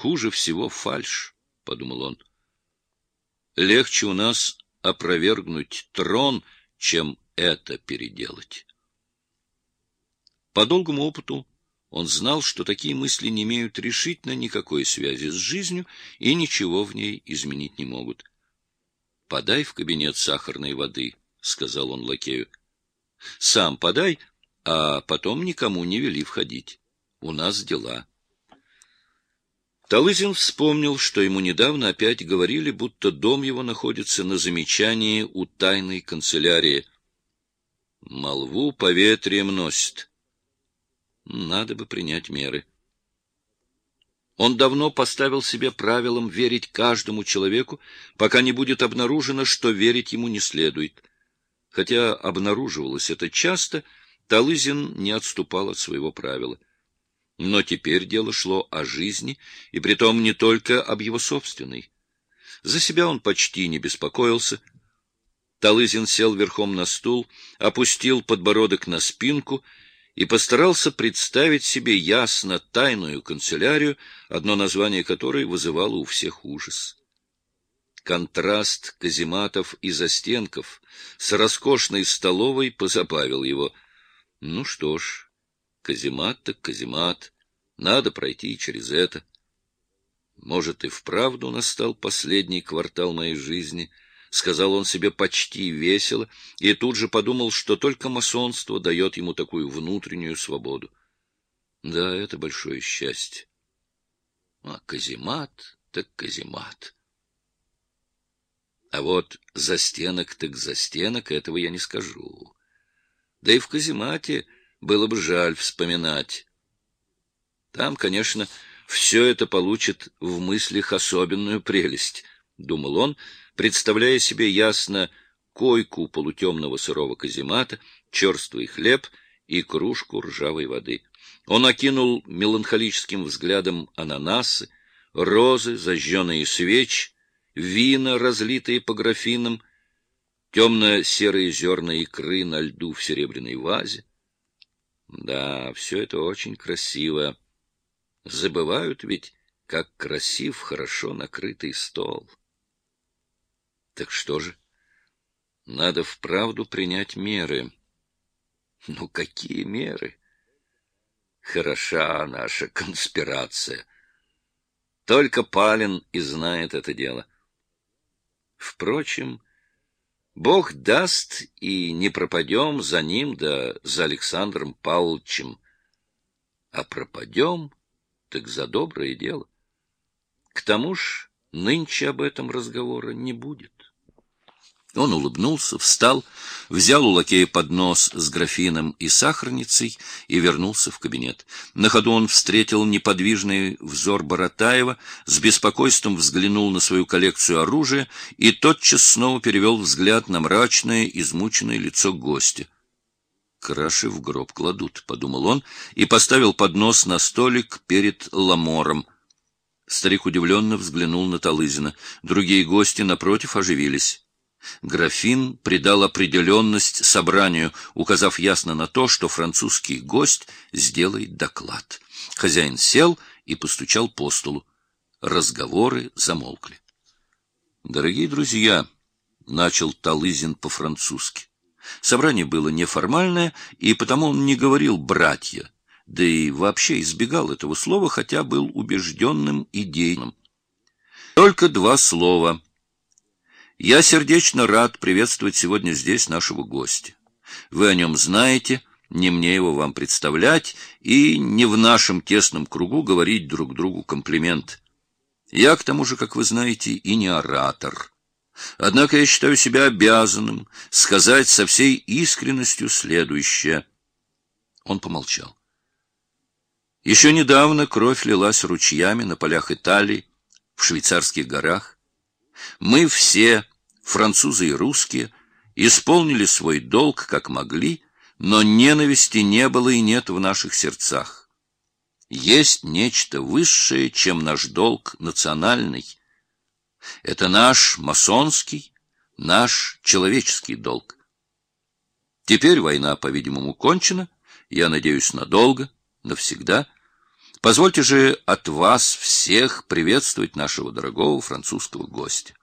Хуже всего фальшь, — подумал он. Легче у нас опровергнуть трон, чем это переделать. По долгому опыту он знал, что такие мысли не имеют решительно никакой связи с жизнью и ничего в ней изменить не могут. — Подай в кабинет сахарной воды, — сказал он лакею. — Сам подай, а потом никому не вели входить. У нас дела. Талызин вспомнил, что ему недавно опять говорили, будто дом его находится на замечании у тайной канцелярии. Молву поветрием носит. Надо бы принять меры. Он давно поставил себе правилом верить каждому человеку, пока не будет обнаружено, что верить ему не следует. Хотя обнаруживалось это часто, Талызин не отступал от своего правила. Но теперь дело шло о жизни, и притом не только об его собственной. За себя он почти не беспокоился. Талызин сел верхом на стул, опустил подбородок на спинку и постарался представить себе ясно тайную канцелярию, одно название которой вызывало у всех ужас. Контраст казематов и застенков с роскошной столовой позабавил его. Ну что ж, Каземат так каземат. Надо пройти через это. Может, и вправду настал последний квартал моей жизни, — сказал он себе почти весело, и тут же подумал, что только масонство дает ему такую внутреннюю свободу. Да, это большое счастье. А каземат так каземат. А вот за стенок так за стенок этого я не скажу. Да и в каземате было бы жаль вспоминать. Там, конечно, все это получит в мыслях особенную прелесть, — думал он, представляя себе ясно койку полутемного сырого каземата, черствый хлеб и кружку ржавой воды. Он окинул меланхолическим взглядом ананасы, розы, зажженные свечи, вина, разлитые по графинам, темно-серые зерна икры на льду в серебряной вазе. Да, все это очень красиво. Забывают ведь, как красив хорошо накрытый стол. Так что же? Надо вправду принять меры. Ну, какие меры? Хороша наша конспирация. Только Палин и знает это дело. Впрочем, Бог даст, и не пропадем за ним да за Александром Павловичем. А пропадем, так за доброе дело. К тому ж нынче об этом разговора не будет. Он улыбнулся, встал, взял у лакея поднос с графином и сахарницей и вернулся в кабинет. На ходу он встретил неподвижный взор Боротаева, с беспокойством взглянул на свою коллекцию оружия и тотчас снова перевел взгляд на мрачное, измученное лицо гостя. «Краши в гроб кладут», — подумал он, и поставил поднос на столик перед ламором. Старик удивленно взглянул на Талызина. Другие гости, напротив, оживились. Графин придал определенность собранию, указав ясно на то, что французский гость сделает доклад. Хозяин сел и постучал по столу. Разговоры замолкли. «Дорогие друзья», — начал Талызин по-французски. Собрание было неформальное, и потому он не говорил «братья», да и вообще избегал этого слова, хотя был убежденным идейным. Только два слова — я сердечно рад приветствовать сегодня здесь нашего гостя. Вы о нем знаете, не мне его вам представлять, и не в нашем тесном кругу говорить друг другу комплимент. Я, к тому же, как вы знаете, и не оратор. Однако я считаю себя обязанным сказать со всей искренностью следующее. Он помолчал. Еще недавно кровь лилась ручьями на полях Италии, в швейцарских горах. Мы все французы и русские, исполнили свой долг, как могли, но ненависти не было и нет в наших сердцах. Есть нечто высшее, чем наш долг национальный. Это наш масонский, наш человеческий долг. Теперь война, по-видимому, кончена, я надеюсь, надолго, навсегда. Позвольте же от вас всех приветствовать нашего дорогого французского гостя.